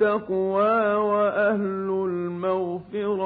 التقوى وأهل المغفرة